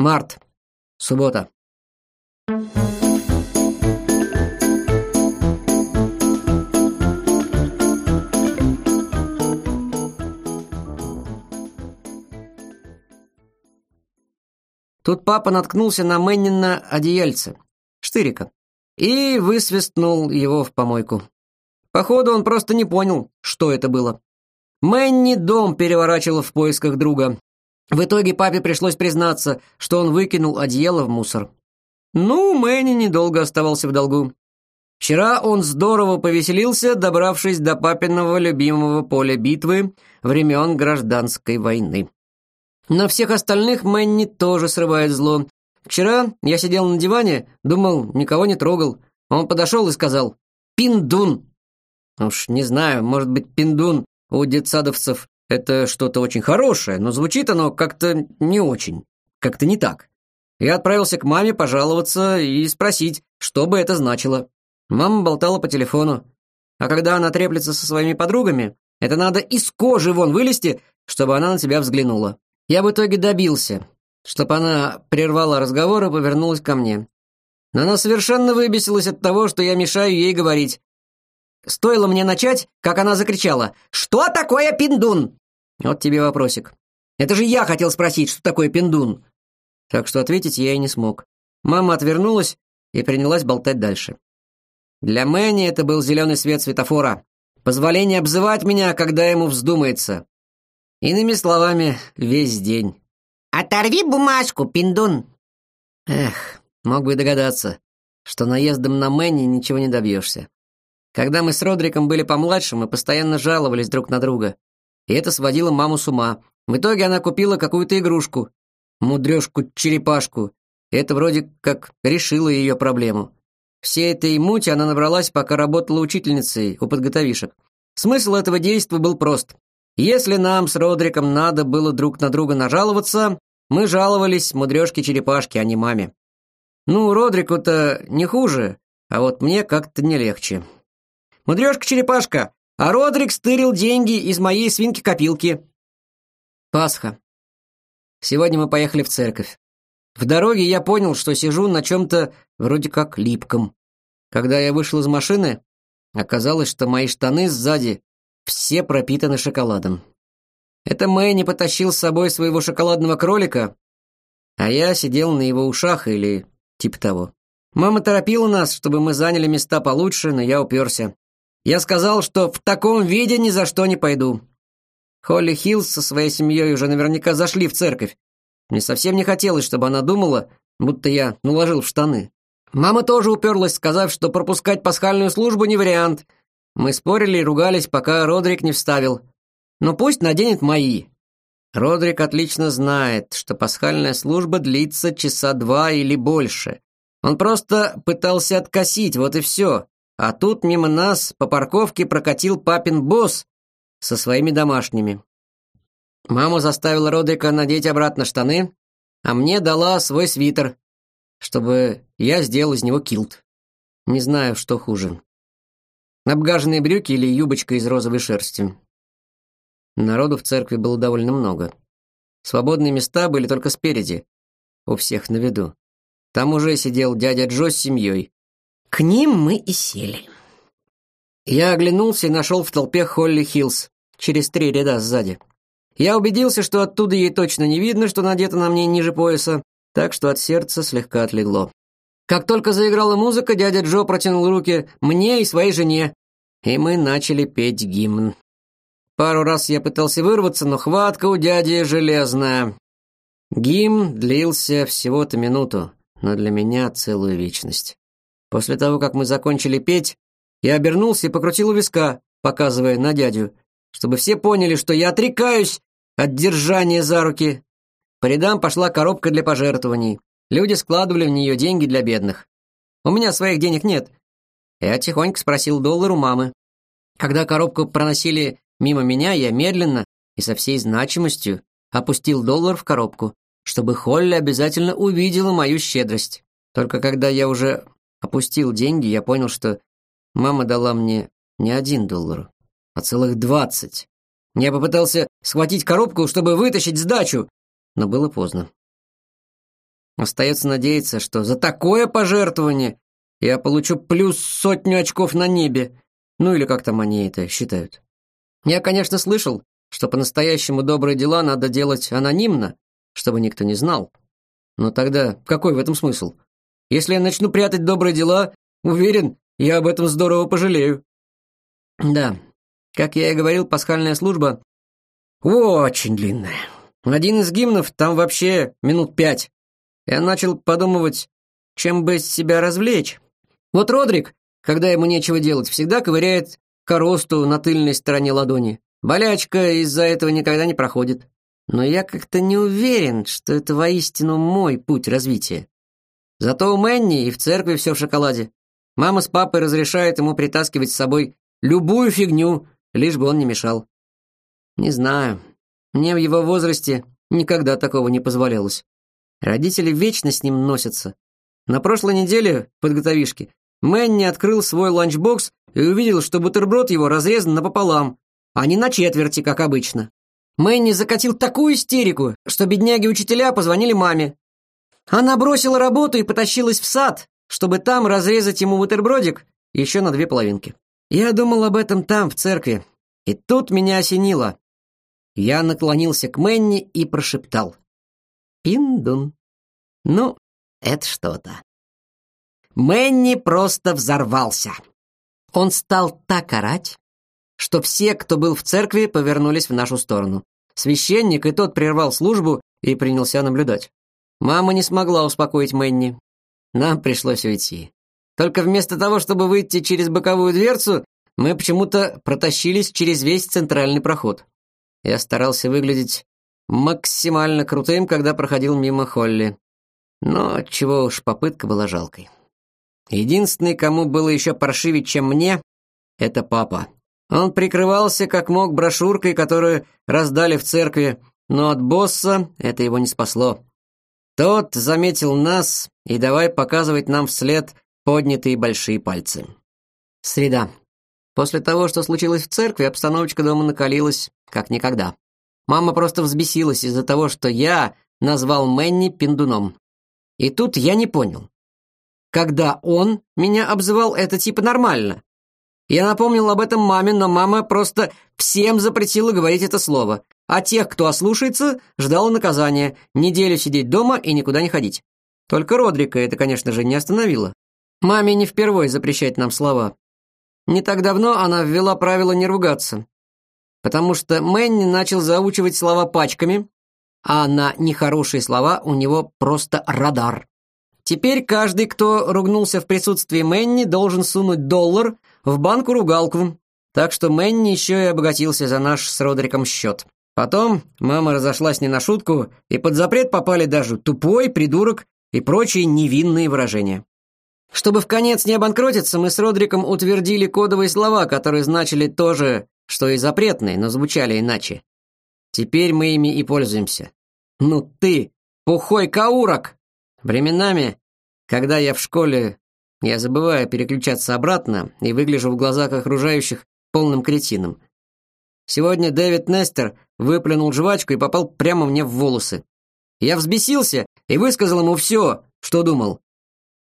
Март. Суббота. Тут папа наткнулся на Мэннина одеяльце, штырика, и высвистнул его в помойку. Походу, он просто не понял, что это было. Мэнни дом переворачивал в поисках друга. В итоге папе пришлось признаться, что он выкинул одеяло в мусор. Ну, Мэнни недолго оставался в долгу. Вчера он здорово повеселился, добравшись до папиного любимого поля битвы времен гражданской войны. На всех остальных Мэнни тоже срывает зло. Вчера я сидел на диване, думал, никого не трогал. Он подошел и сказал «Пиндун». Уж не знаю, может быть, пиндун у детсадовцев это что-то очень хорошее, но звучит оно как-то не очень, как-то не так. Я отправился к маме пожаловаться и спросить, что бы это значило. Мама болтала по телефону. А когда она треплется со своими подругами, это надо из кожи вон вылезти, чтобы она на тебя взглянула. Я в итоге добился, чтобы она прервала разговор и повернулась ко мне. Но она совершенно выбесилась от того, что я мешаю ей говорить. Стоило мне начать, как она закричала «Что такое пиндун?» Вот тебе вопросик. Это же я хотел спросить, что такое пиндун. Так что ответить я и не смог. Мама отвернулась и принялась болтать дальше. Для Мэнни это был зеленый свет светофора. Позволение обзывать меня, когда ему вздумается. Иными словами, весь день. «Оторви бумажку, пиндун!» Эх, мог бы догадаться, что наездом на Мэнни ничего не добьешься. Когда мы с Родриком были помладше, мы постоянно жаловались друг на друга. И это сводило маму с ума. В итоге она купила какую-то игрушку. Мудрёшку-черепашку. Это вроде как решило ее проблему. Всей этой мути она набралась, пока работала учительницей у подготовишек. Смысл этого действа был прост. Если нам с Родриком надо было друг на друга нажаловаться, мы жаловались мудрёшке-черепашке, а не маме. Ну, Родрику-то не хуже, а вот мне как-то не легче. Мудрёшка-черепашка, а Родрик стырил деньги из моей свинки-копилки. Пасха. Сегодня мы поехали в церковь. В дороге я понял, что сижу на чем-то вроде как липком. Когда я вышел из машины, оказалось, что мои штаны сзади все пропитаны шоколадом. Это Мэнни потащил с собой своего шоколадного кролика, а я сидел на его ушах или типа того. Мама торопила нас, чтобы мы заняли места получше, но я уперся. Я сказал, что в таком виде ни за что не пойду. Холли Хиллс со своей семьей уже наверняка зашли в церковь. Мне совсем не хотелось, чтобы она думала, будто я наложил в штаны. Мама тоже уперлась, сказав, что пропускать пасхальную службу не вариант — мы спорили и ругались, пока Родрик не вставил. Но пусть наденет мои. Родрик отлично знает, что пасхальная служба длится часа два или больше. Он просто пытался откосить, вот и все. А тут мимо нас по парковке прокатил папин босс со своими домашними. Мама заставила Родрика надеть обратно штаны, а мне дала свой свитер, чтобы я сделал из него килт. Не знаю, что хуже. Обгаженные брюки или юбочка из розовой шерсти. Народу в церкви было довольно много. Свободные места были только спереди, у всех на виду. Там уже сидел дядя Джо с семьей. К ним мы и сели. Я оглянулся и нашел в толпе Холли Хиллс, через три ряда сзади. Я убедился, что оттуда ей точно не видно, что надето на мне ниже пояса, так что от сердца слегка отлегло. Как только заиграла музыка, дядя Джо протянул руки мне и своей жене, и мы начали петь гимн. Пару раз я пытался вырваться, но хватка у дяди железная. Гимн длился всего-то минуту, но для меня целую вечность. После того, как мы закончили петь, я обернулся и покрутил у виска, показывая на дядю, чтобы все поняли, что я отрекаюсь от держания за руки. По рядам пошла коробка для пожертвований. Люди складывали в нее деньги для бедных. У меня своих денег нет. Я тихонько спросил доллар у мамы. Когда коробку проносили мимо меня, я медленно и со всей значимостью опустил доллар в коробку, чтобы Холли обязательно увидела мою щедрость. Только когда я уже опустил деньги, я понял, что мама дала мне не один доллар, а целых двадцать. Я попытался схватить коробку, чтобы вытащить сдачу, но было поздно. Остается надеяться, что за такое пожертвование я получу плюс сотню очков на небе. Ну или как там они это считают. Я, конечно, слышал, что по-настоящему добрые дела надо делать анонимно, чтобы никто не знал. Но тогда какой в этом смысл? Если я начну прятать добрые дела, уверен, я об этом здорово пожалею. Да, как я и говорил, пасхальная служба очень длинная. Один из гимнов там вообще минут пять. Я начал подумывать, чем бы себя развлечь. Вот Родрик, когда ему нечего делать, всегда ковыряет коросту на тыльной стороне ладони. Болячка из-за этого никогда не проходит. Но я как-то не уверен, что это воистину мой путь развития. Зато у Мэнни и в церкви все в шоколаде. Мама с папой разрешают ему притаскивать с собой любую фигню, лишь бы он не мешал. Не знаю. Мне в его возрасте никогда такого не позволялось. Родители вечно с ним носятся. На прошлой неделе, в Мэнни открыл свой ланчбокс и увидел, что бутерброд его разрезан напополам, а не на четверти, как обычно. Мэнни закатил такую истерику, что бедняги-учителя позвонили маме. Она бросила работу и потащилась в сад, чтобы там разрезать ему бутербродик еще на две половинки. Я думал об этом там, в церкви, и тут меня осенило. Я наклонился к Мэнни и прошептал. «Пиндун». Ну, это что-то. Мэнни просто взорвался. Он стал так орать, что все, кто был в церкви, повернулись в нашу сторону. Священник и тот прервал службу и принялся наблюдать. Мама не смогла успокоить Мэнни. Нам пришлось уйти. Только вместо того, чтобы выйти через боковую дверцу, мы почему-то протащились через весь центральный проход. Я старался выглядеть максимально крутым, когда проходил мимо Холли. Но чего уж, попытка была жалкой. Единственный, кому было еще паршивее, чем мне, это папа. Он прикрывался как мог брошюркой, которую раздали в церкви, но от босса это его не спасло. Тот заметил нас и давай показывать нам вслед поднятые большие пальцы. Среда. После того, что случилось в церкви, обстановочка дома накалилась как никогда. Мама просто взбесилась из-за того, что я назвал Мэнни пиндуном. И тут я не понял. Когда он меня обзывал, это типа нормально. Я напомнил об этом маме, но мама просто всем запретила говорить это слово а тех, кто ослушается, ждало наказание – неделю сидеть дома и никуда не ходить. Только Родрика это, конечно же, не остановило. Маме не впервой запрещать нам слова. Не так давно она ввела правило не ругаться, потому что Мэнни начал заучивать слова пачками, а на нехорошие слова у него просто радар. Теперь каждый, кто ругнулся в присутствии Мэнни, должен сунуть доллар в банку-ругалку, так что Мэнни еще и обогатился за наш с Родриком счет. Потом мама разошлась не на шутку, и под запрет попали даже «тупой», «придурок» и прочие невинные выражения. Чтобы в конец не обанкротиться, мы с Родриком утвердили кодовые слова, которые значили то же, что и запретные, но звучали иначе. Теперь мы ими и пользуемся. Ну ты, пухой каурок! Временами, когда я в школе, я забываю переключаться обратно и выгляжу в глазах окружающих полным кретином. Сегодня Дэвид Нестер выплюнул жвачку и попал прямо мне в волосы. Я взбесился и высказал ему все, что думал.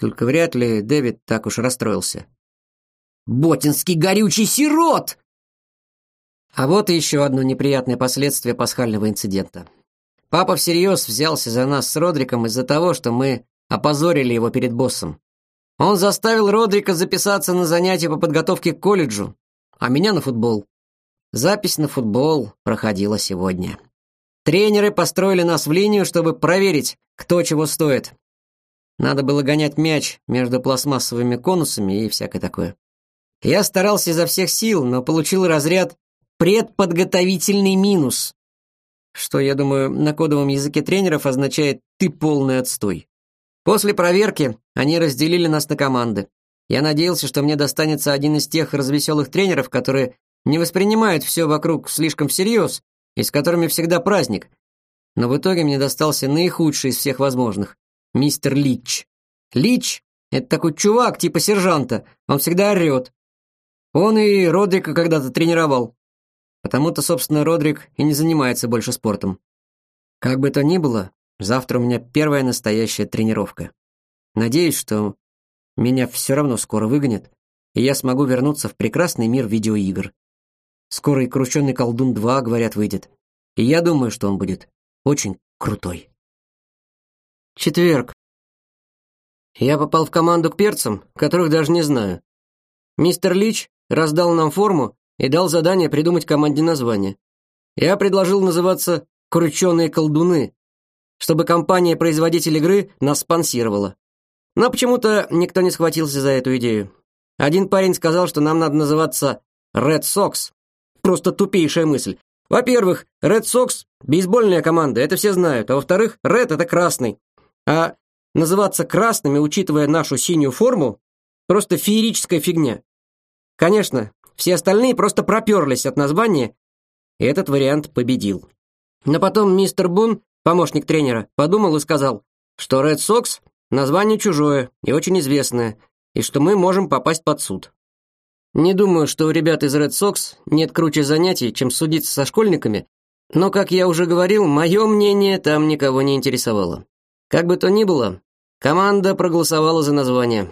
Только вряд ли Дэвид так уж расстроился. «Ботинский горючий сирот!» А вот и еще одно неприятное последствие пасхального инцидента. Папа всерьез взялся за нас с Родриком из-за того, что мы опозорили его перед боссом. Он заставил Родрика записаться на занятия по подготовке к колледжу, а меня на футбол. Запись на футбол проходила сегодня. Тренеры построили нас в линию, чтобы проверить, кто чего стоит. Надо было гонять мяч между пластмассовыми конусами и всякое такое. Я старался изо всех сил, но получил разряд «предподготовительный минус», что, я думаю, на кодовом языке тренеров означает «ты полный отстой». После проверки они разделили нас на команды. Я надеялся, что мне достанется один из тех развеселых тренеров, которые не воспринимают все вокруг слишком всерьез и с которыми всегда праздник. Но в итоге мне достался наихудший из всех возможных — мистер Лич. Лич — это такой чувак типа сержанта, он всегда орет. Он и Родрика когда-то тренировал. Потому-то, собственно, Родрик и не занимается больше спортом. Как бы то ни было, Завтра у меня первая настоящая тренировка. Надеюсь, что меня все равно скоро выгонят, и я смогу вернуться в прекрасный мир видеоигр. Скоро и «Крученый колдун 2», говорят, выйдет. И я думаю, что он будет очень крутой. Четверг. Я попал в команду к перцам, которых даже не знаю. Мистер Лич раздал нам форму и дал задание придумать команде название. Я предложил называться «Крученые колдуны», чтобы компания-производитель игры нас спонсировала. Но почему-то никто не схватился за эту идею. Один парень сказал, что нам надо называться Red Sox. Просто тупейшая мысль. Во-первых, Red Sox – бейсбольная команда, это все знают. А во-вторых, Red – это красный. А называться красными, учитывая нашу синюю форму, просто феерическая фигня. Конечно, все остальные просто проперлись от названия, и этот вариант победил. Но потом мистер Бун помощник тренера, подумал и сказал, что Red Sox – название чужое и очень известное, и что мы можем попасть под суд. Не думаю, что у ребят из Red Sox нет круче занятий, чем судиться со школьниками, но, как я уже говорил, мое мнение там никого не интересовало. Как бы то ни было, команда проголосовала за название.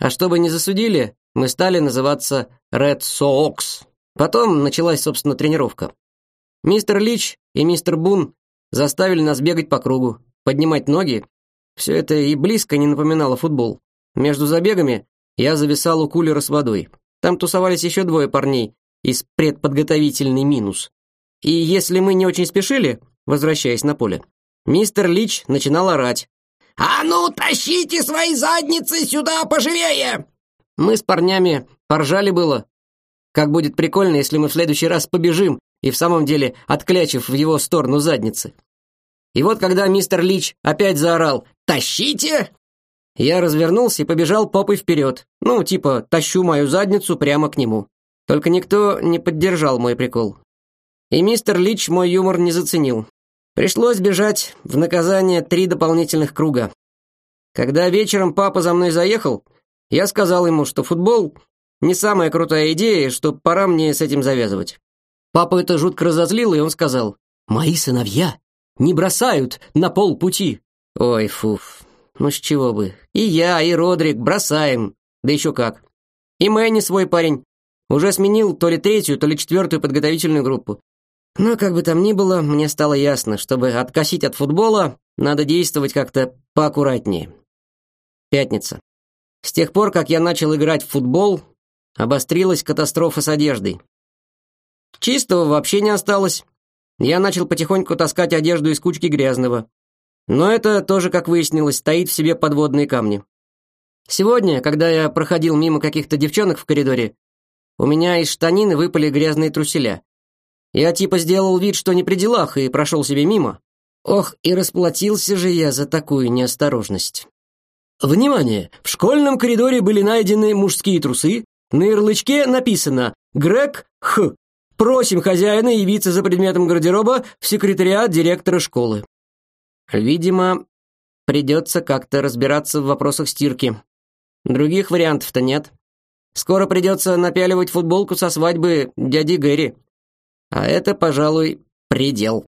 А чтобы не засудили, мы стали называться Red Sox. Потом началась, собственно, тренировка. Мистер Лич и мистер Бун Заставили нас бегать по кругу, поднимать ноги. Все это и близко не напоминало футбол. Между забегами я зависал у кулера с водой. Там тусовались еще двое парней из предподготовительный минус. И если мы не очень спешили, возвращаясь на поле, мистер Лич начинал орать. «А ну, тащите свои задницы сюда поживее!» Мы с парнями поржали было. Как будет прикольно, если мы в следующий раз побежим и в самом деле отклячив в его сторону задницы. И вот когда мистер Лич опять заорал «Тащите!», я развернулся и побежал попой вперед. Ну, типа, тащу мою задницу прямо к нему. Только никто не поддержал мой прикол. И мистер Лич мой юмор не заценил. Пришлось бежать в наказание три дополнительных круга. Когда вечером папа за мной заехал, я сказал ему, что футбол не самая крутая идея, что пора мне с этим завязывать. Папа это жутко разозлило, и он сказал, «Мои сыновья не бросают на полпути». Ой, фуф, ну с чего бы. И я, и Родрик бросаем, да еще как. И Мэнни свой парень. Уже сменил то ли третью, то ли четвертую подготовительную группу. Но как бы там ни было, мне стало ясно, чтобы откосить от футбола, надо действовать как-то поаккуратнее. Пятница. С тех пор, как я начал играть в футбол, обострилась катастрофа с одеждой. Чистого вообще не осталось. Я начал потихоньку таскать одежду из кучки грязного. Но это тоже, как выяснилось, стоит в себе подводные камни. Сегодня, когда я проходил мимо каких-то девчонок в коридоре, у меня из штанины выпали грязные труселя. Я типа сделал вид, что не при делах, и прошел себе мимо. Ох, и расплатился же я за такую неосторожность. Внимание! В школьном коридоре были найдены мужские трусы. На ярлычке написано «Грег Х». Просим хозяина явиться за предметом гардероба в секретариат директора школы. Видимо, придется как-то разбираться в вопросах стирки. Других вариантов-то нет. Скоро придется напяливать футболку со свадьбы дяди Гэри. А это, пожалуй, предел.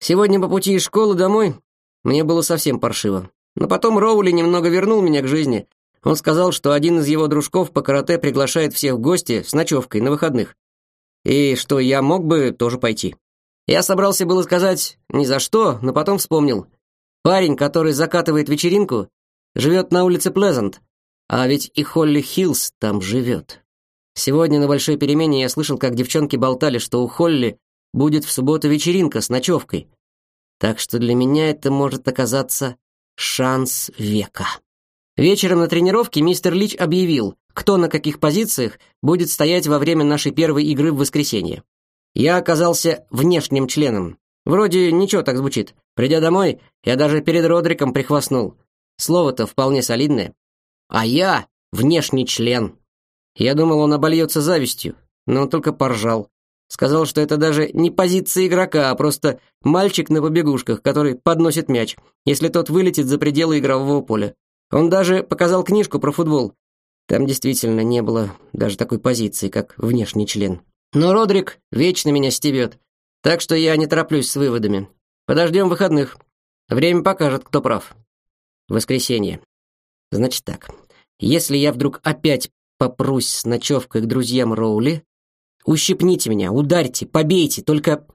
Сегодня по пути из школы домой мне было совсем паршиво. Но потом Роули немного вернул меня к жизни. Он сказал, что один из его дружков по карате приглашает всех в гости с ночевкой на выходных и что я мог бы тоже пойти. Я собрался было сказать ни за что, но потом вспомнил. Парень, который закатывает вечеринку, живет на улице Плезант, а ведь и Холли Хиллс там живет. Сегодня на большой перемене я слышал, как девчонки болтали, что у Холли будет в субботу вечеринка с ночевкой. Так что для меня это может оказаться шанс века. Вечером на тренировке мистер Лич объявил, кто на каких позициях будет стоять во время нашей первой игры в воскресенье. Я оказался внешним членом. Вроде ничего так звучит. Придя домой, я даже перед Родриком прихвастнул. Слово-то вполне солидное. А я внешний член. Я думал, он обольется завистью, но он только поржал. Сказал, что это даже не позиция игрока, а просто мальчик на побегушках, который подносит мяч, если тот вылетит за пределы игрового поля. Он даже показал книжку про футбол, там действительно не было даже такой позиции, как внешний член. Но Родрик вечно меня стебет, так что я не тороплюсь с выводами. Подождем выходных. Время покажет, кто прав. Воскресенье. Значит так. Если я вдруг опять попрусь с ночевкой к друзьям Роули, ущипните меня, ударьте, побейте, только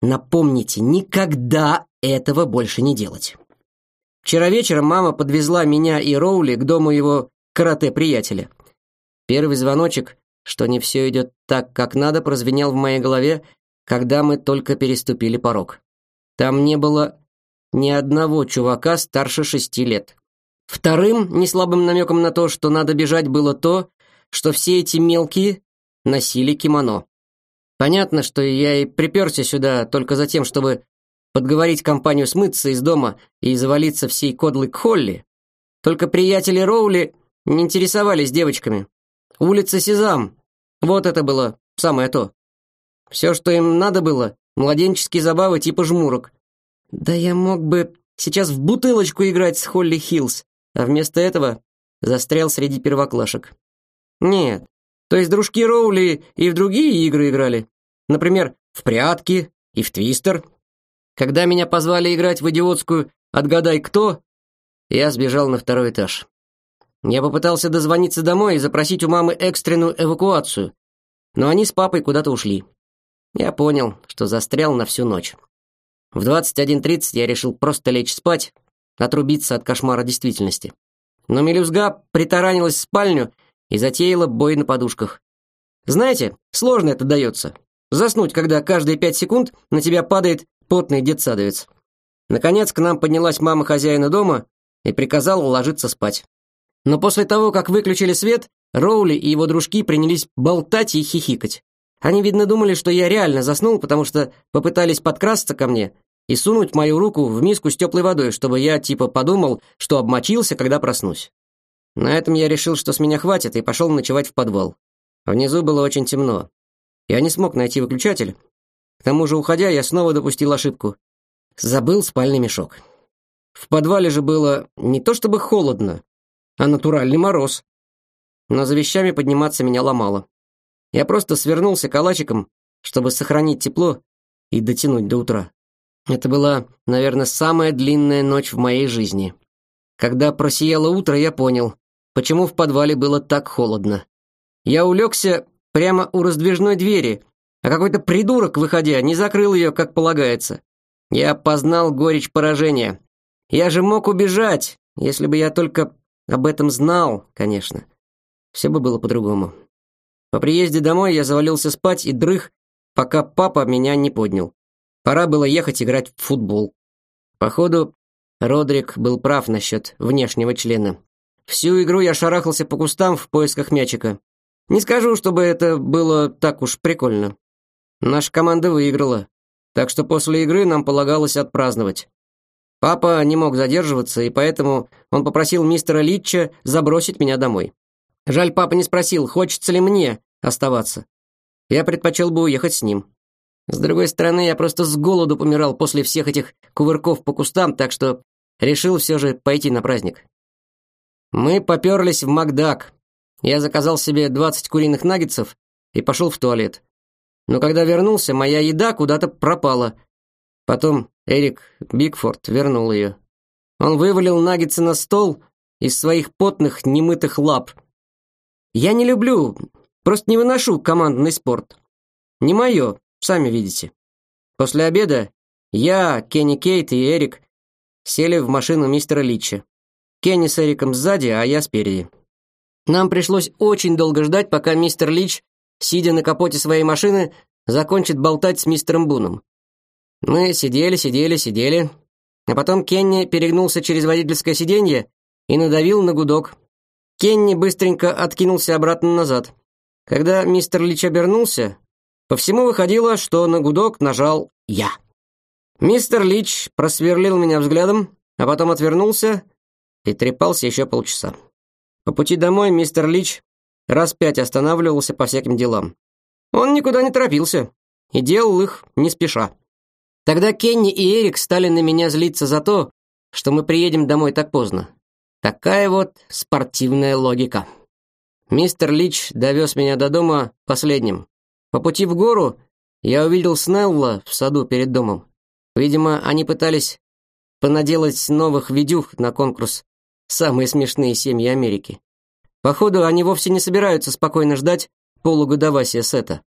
напомните никогда этого больше не делать. Вчера вечером мама подвезла меня и Роули к дому его карате-приятеля. Первый звоночек, что не все идет так, как надо, прозвенел в моей голове, когда мы только переступили порог. Там не было ни одного чувака старше шести лет. Вторым, неслабым намеком на то, что надо бежать, было то, что все эти мелкие носили кимоно. Понятно, что я и приперся сюда только за тем, чтобы подговорить компанию смыться из дома и завалиться всей кодлы к Холли. Только приятели Роули не интересовались девочками. Улица Сезам. Вот это было самое то. Все, что им надо было, младенческие забавы типа жмурок. Да я мог бы сейчас в бутылочку играть с Холли Хиллс, а вместо этого застрял среди первоклашек. Нет, то есть дружки Роули и в другие игры играли. Например, в прятки и в твистер. Когда меня позвали играть в идиотскую «Отгадай, кто?», я сбежал на второй этаж. Я попытался дозвониться домой и запросить у мамы экстренную эвакуацию, но они с папой куда-то ушли. Я понял, что застрял на всю ночь. В 21.30 я решил просто лечь спать, отрубиться от кошмара действительности. Но мелюзга притаранилась в спальню и затеяла бой на подушках. Знаете, сложно это дается. Заснуть, когда каждые пять секунд на тебя падает потный детсадовец. Наконец к нам поднялась мама хозяина дома и приказала ложиться спать. Но после того, как выключили свет, Роули и его дружки принялись болтать и хихикать. Они, видно, думали, что я реально заснул, потому что попытались подкрасться ко мне и сунуть мою руку в миску с теплой водой, чтобы я типа подумал, что обмочился, когда проснусь. На этом я решил, что с меня хватит, и пошел ночевать в подвал. Внизу было очень темно. Я не смог найти выключатель. К тому же, уходя, я снова допустил ошибку. Забыл спальный мешок. В подвале же было не то чтобы холодно, а натуральный мороз. Но за вещами подниматься меня ломало. Я просто свернулся калачиком, чтобы сохранить тепло и дотянуть до утра. Это была, наверное, самая длинная ночь в моей жизни. Когда просияло утро, я понял, почему в подвале было так холодно. Я улегся прямо у раздвижной двери, а какой-то придурок, выходя, не закрыл ее, как полагается. Я познал горечь поражения. Я же мог убежать, если бы я только об этом знал, конечно. Все бы было по-другому. По приезде домой я завалился спать и дрых, пока папа меня не поднял. Пора было ехать играть в футбол. Походу, Родрик был прав насчет внешнего члена. Всю игру я шарахался по кустам в поисках мячика. Не скажу, чтобы это было так уж прикольно. Наша команда выиграла, так что после игры нам полагалось отпраздновать. Папа не мог задерживаться, и поэтому он попросил мистера Литча забросить меня домой. Жаль, папа не спросил, хочется ли мне оставаться. Я предпочел бы уехать с ним. С другой стороны, я просто с голоду помирал после всех этих кувырков по кустам, так что решил все же пойти на праздник. Мы поперлись в Макдак. Я заказал себе 20 куриных наггетсов и пошел в туалет. Но когда вернулся, моя еда куда-то пропала. Потом Эрик Бигфорд вернул ее. Он вывалил наггетсы на стол из своих потных немытых лап, я не люблю, просто не выношу командный спорт. Не мое, сами видите. После обеда я, Кенни Кейт и Эрик сели в машину мистера Литча. Кенни с Эриком сзади, а я спереди. Нам пришлось очень долго ждать, пока мистер Лич, сидя на капоте своей машины, закончит болтать с мистером Буном. Мы сидели, сидели, сидели, а потом Кенни перегнулся через водительское сиденье и надавил на гудок. Кенни быстренько откинулся обратно назад. Когда мистер Лич обернулся, по всему выходило, что на гудок нажал я. Мистер Лич просверлил меня взглядом, а потом отвернулся и трепался еще полчаса. По пути домой мистер Лич раз пять останавливался по всяким делам. Он никуда не торопился и делал их не спеша. Тогда Кенни и Эрик стали на меня злиться за то, что мы приедем домой так поздно. Такая вот спортивная логика. Мистер Лич довез меня до дома последним. По пути в гору я увидел Снелла в саду перед домом. Видимо, они пытались понаделать новых видюх на конкурс «Самые смешные семьи Америки». Походу, они вовсе не собираются спокойно ждать полугодовасия сета.